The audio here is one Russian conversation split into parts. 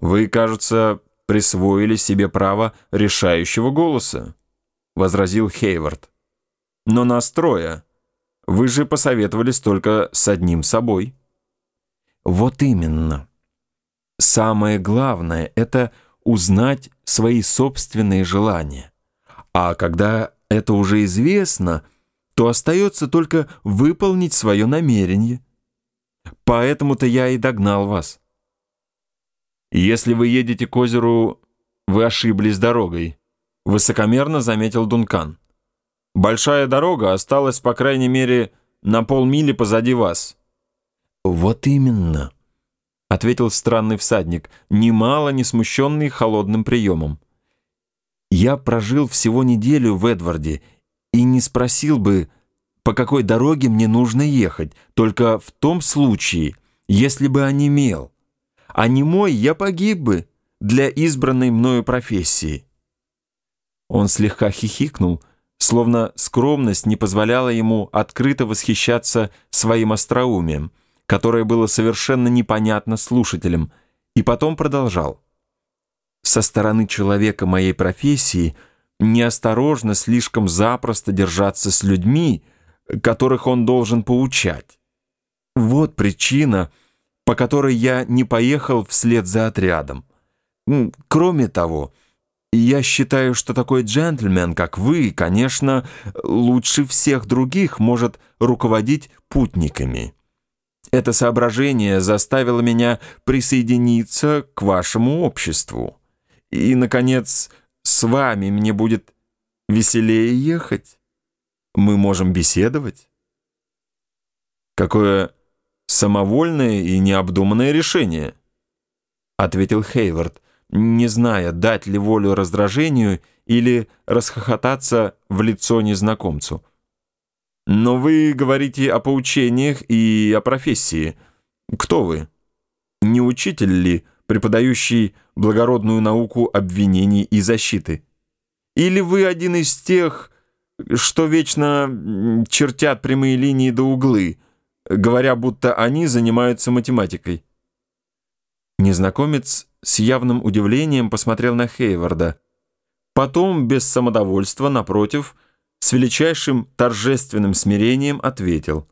«Вы, кажется, присвоили себе право решающего голоса», — возразил Хейвард. «Но настроя. Вы же посоветовались только с одним собой». «Вот именно. Самое главное — это узнать свои собственные желания. А когда это уже известно, то остается только выполнить свое намерение. Поэтому-то я и догнал вас». «Если вы едете к озеру, вы ошиблись дорогой», — высокомерно заметил Дункан. «Большая дорога осталась, по крайней мере, на полмили позади вас». «Вот именно», — ответил странный всадник, немало не смущенный холодным приемом. «Я прожил всего неделю в Эдварде и не спросил бы, по какой дороге мне нужно ехать, только в том случае, если бы онемел а не мой я погиб бы для избранной мною профессии». Он слегка хихикнул, словно скромность не позволяла ему открыто восхищаться своим остроумием, которое было совершенно непонятно слушателям, и потом продолжал. «Со стороны человека моей профессии неосторожно слишком запросто держаться с людьми, которых он должен поучать. Вот причина — по которой я не поехал вслед за отрядом. Кроме того, я считаю, что такой джентльмен, как вы, конечно, лучше всех других может руководить путниками. Это соображение заставило меня присоединиться к вашему обществу. И, наконец, с вами мне будет веселее ехать. Мы можем беседовать. Какое самовольное и необдуманное решение», — ответил Хейвард, не зная, дать ли волю раздражению или расхохотаться в лицо незнакомцу. «Но вы говорите о поучениях и о профессии. Кто вы? Не учитель ли, преподающий благородную науку обвинений и защиты? Или вы один из тех, что вечно чертят прямые линии до углы?» Говоря, будто они занимаются математикой. Незнакомец с явным удивлением посмотрел на Хейварда. Потом, без самодовольства, напротив, с величайшим торжественным смирением ответил.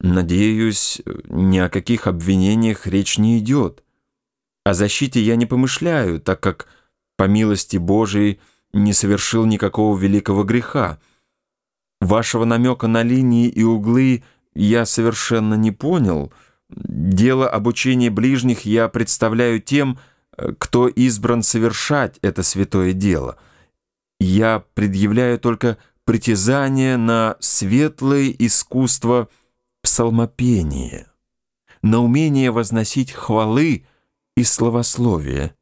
«Надеюсь, ни о каких обвинениях речь не идет. О защите я не помышляю, так как, по милости Божией, не совершил никакого великого греха. Вашего намека на линии и углы – я совершенно не понял. Дело обучения ближних я представляю тем, кто избран совершать это святое дело. Я предъявляю только притязание на светлое искусство псалмопения, на умение возносить хвалы и словословие.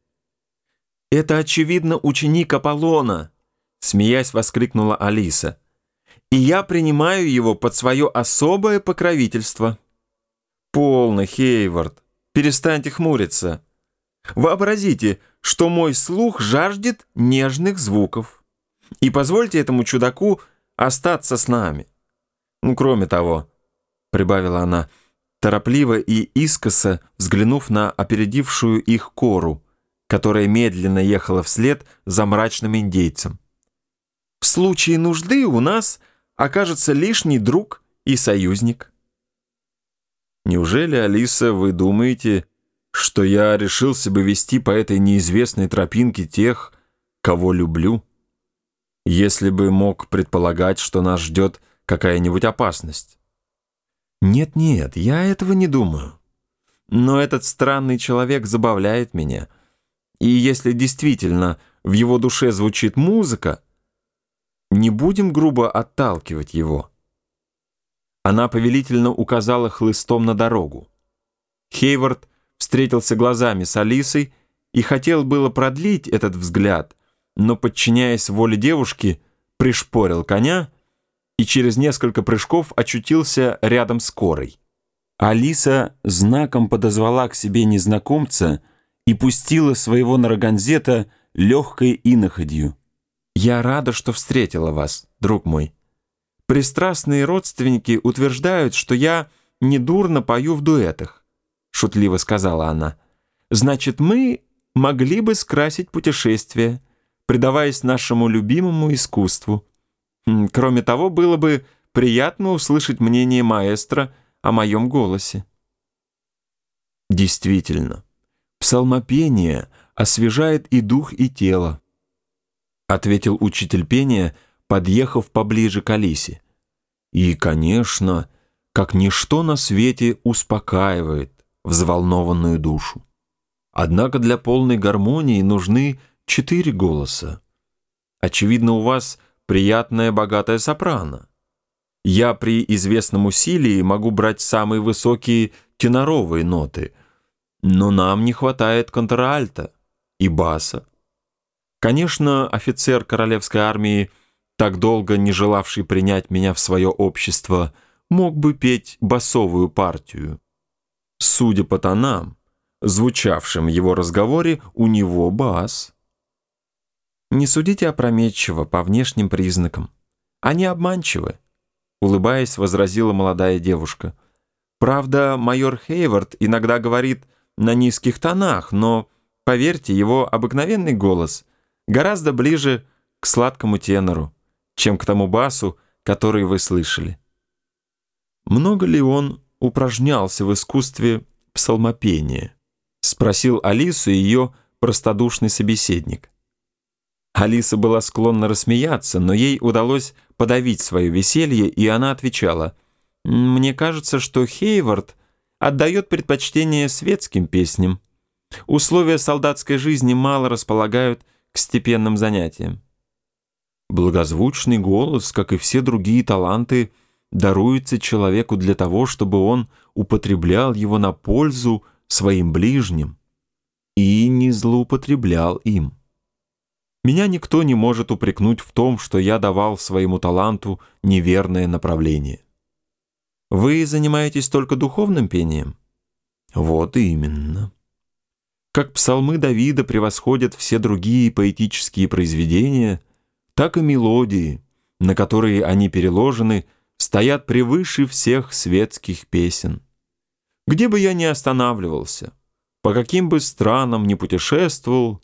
«Это, очевидно, ученик Аполлона!» — смеясь воскликнула Алиса и я принимаю его под свое особое покровительство». «Полно, Хейвард, перестаньте хмуриться. Вообразите, что мой слух жаждет нежных звуков. И позвольте этому чудаку остаться с нами. Ну, кроме того, — прибавила она, торопливо и искоса взглянув на опередившую их кору, которая медленно ехала вслед за мрачным индейцем. «В случае нужды у нас окажется лишний друг и союзник. Неужели, Алиса, вы думаете, что я решился бы вести по этой неизвестной тропинке тех, кого люблю, если бы мог предполагать, что нас ждет какая-нибудь опасность? Нет-нет, я этого не думаю. Но этот странный человек забавляет меня. И если действительно в его душе звучит музыка, не будем грубо отталкивать его. Она повелительно указала хлыстом на дорогу. Хейвард встретился глазами с Алисой и хотел было продлить этот взгляд, но, подчиняясь воле девушки, пришпорил коня и через несколько прыжков очутился рядом с Корой. Алиса знаком подозвала к себе незнакомца и пустила своего нарагонзета легкой иноходью. «Я рада, что встретила вас, друг мой. Пристрастные родственники утверждают, что я недурно пою в дуэтах», — шутливо сказала она. «Значит, мы могли бы скрасить путешествие, предаваясь нашему любимому искусству. Кроме того, было бы приятно услышать мнение маэстро о моем голосе. Действительно, псалмопение освежает и дух, и тело, ответил учитель пения, подъехав поближе к Алисе. И, конечно, как ничто на свете успокаивает взволнованную душу. Однако для полной гармонии нужны четыре голоса. Очевидно, у вас приятная богатая сопрано. Я при известном усилии могу брать самые высокие теноровые ноты, но нам не хватает контральта и баса. Конечно, офицер королевской армии, так долго не желавший принять меня в свое общество, мог бы петь басовую партию. Судя по тонам, звучавшим в его разговоре, у него бас. Не судите опрометчиво по внешним признакам. Они обманчивы, улыбаясь, возразила молодая девушка. Правда, майор Хейвард иногда говорит на низких тонах, но, поверьте, его обыкновенный голос гораздо ближе к сладкому тенору, чем к тому басу, который вы слышали. Много ли он упражнялся в искусстве псалмопения? Спросил Алису ее простодушный собеседник. Алиса была склонна рассмеяться, но ей удалось подавить свое веселье, и она отвечала, «Мне кажется, что Хейвард отдает предпочтение светским песням. Условия солдатской жизни мало располагают к степенным занятиям». Благозвучный голос, как и все другие таланты, даруется человеку для того, чтобы он употреблял его на пользу своим ближним и не злоупотреблял им. Меня никто не может упрекнуть в том, что я давал своему таланту неверное направление. Вы занимаетесь только духовным пением? Вот именно. Как псалмы Давида превосходят все другие поэтические произведения, так и мелодии, на которые они переложены, стоят превыше всех светских песен. Где бы я ни останавливался, по каким бы странам ни путешествовал,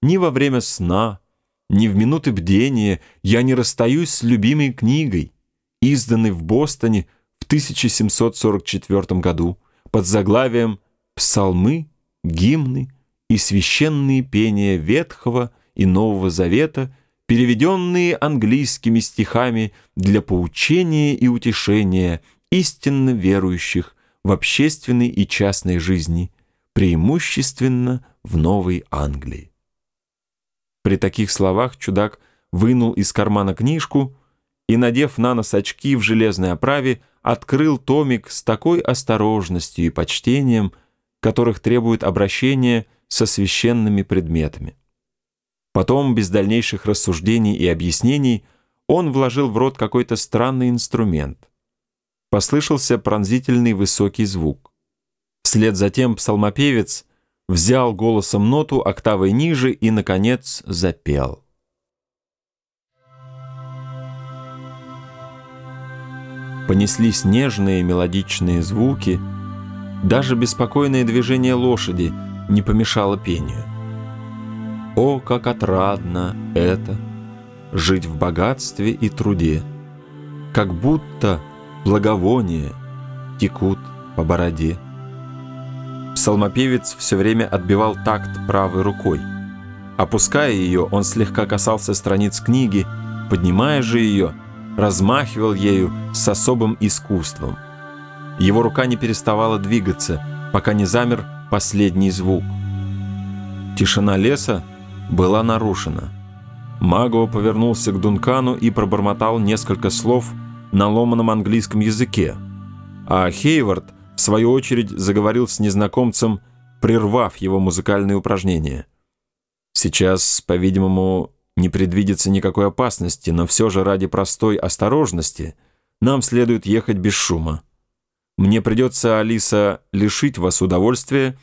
ни во время сна, ни в минуты бдения я не расстаюсь с любимой книгой, изданной в Бостоне в 1744 году под заглавием «Псалмы, гимны и священные пения Ветхого и Нового Завета, переведенные английскими стихами для поучения и утешения истинно верующих в общественной и частной жизни, преимущественно в Новой Англии». При таких словах чудак вынул из кармана книжку и, надев на нос очки в железной оправе, открыл томик с такой осторожностью и почтением, которых требует обращение со священными предметами. Потом, без дальнейших рассуждений и объяснений, он вложил в рот какой-то странный инструмент. Послышался пронзительный высокий звук. Вслед за тем псалмопевец — взял голосом ноту октавой ниже и, наконец, запел. Понеслись нежные мелодичные звуки, даже беспокойное движение лошади не помешало пению. О, как отрадно это — жить в богатстве и труде, как будто благовония текут по бороде. Псалмопевец все время отбивал такт правой рукой. Опуская ее, он слегка касался страниц книги, поднимая же ее, размахивал ею с особым искусством. Его рука не переставала двигаться, пока не замер последний звук. Тишина леса была нарушена. Маго повернулся к Дункану и пробормотал несколько слов на ломаном английском языке, а Хейвард — в свою очередь заговорил с незнакомцем, прервав его музыкальные упражнения. Сейчас, по-видимому, не предвидится никакой опасности, но все же ради простой осторожности нам следует ехать без шума. Мне придется, Алиса, лишить вас удовольствия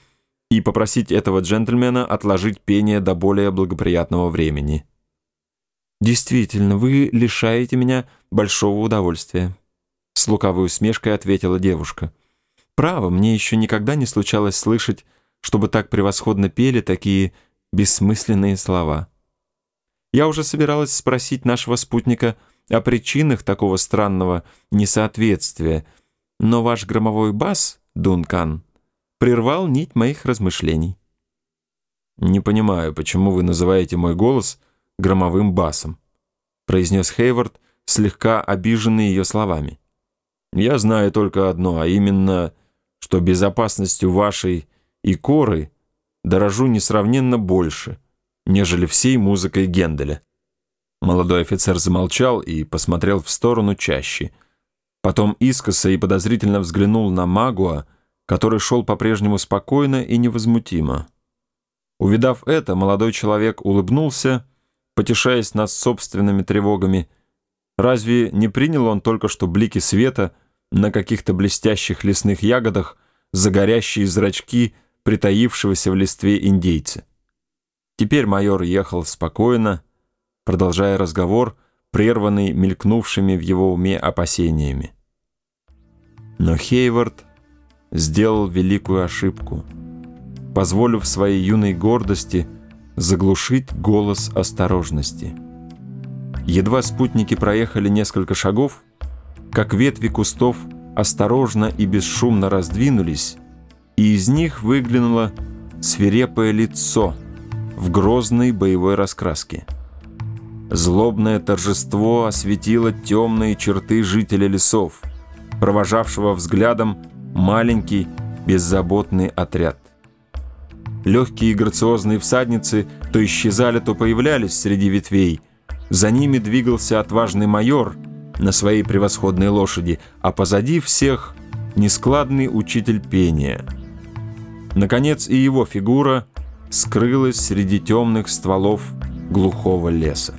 и попросить этого джентльмена отложить пение до более благоприятного времени. «Действительно, вы лишаете меня большого удовольствия», — с лукавой усмешкой ответила девушка. Право, мне еще никогда не случалось слышать, чтобы так превосходно пели такие бессмысленные слова. Я уже собиралась спросить нашего спутника о причинах такого странного несоответствия, но ваш громовой бас, Дункан, прервал нить моих размышлений. «Не понимаю, почему вы называете мой голос громовым басом», произнес Хейвард, слегка обиженный ее словами. «Я знаю только одно, а именно, что безопасностью вашей и коры дорожу несравненно больше, нежели всей музыкой Генделя». Молодой офицер замолчал и посмотрел в сторону чаще. Потом искоса и подозрительно взглянул на Магуа, который шел по-прежнему спокойно и невозмутимо. Увидав это, молодой человек улыбнулся, потешаясь над собственными тревогами. Разве не принял он только что блики света на каких-то блестящих лесных ягодах за горящие зрачки притаившегося в листве индейца? Теперь майор ехал спокойно, продолжая разговор, прерванный мелькнувшими в его уме опасениями. Но Хейвард сделал великую ошибку, позволив своей юной гордости заглушить голос осторожности. Едва спутники проехали несколько шагов, как ветви кустов осторожно и бесшумно раздвинулись, и из них выглянуло свирепое лицо в грозной боевой раскраске. Злобное торжество осветило темные черты жителя лесов, провожавшего взглядом маленький беззаботный отряд. Легкие и грациозные всадницы то исчезали, то появлялись среди ветвей. За ними двигался отважный майор на своей превосходной лошади, а позади всех нескладный учитель пения. Наконец и его фигура скрылась среди темных стволов глухого леса.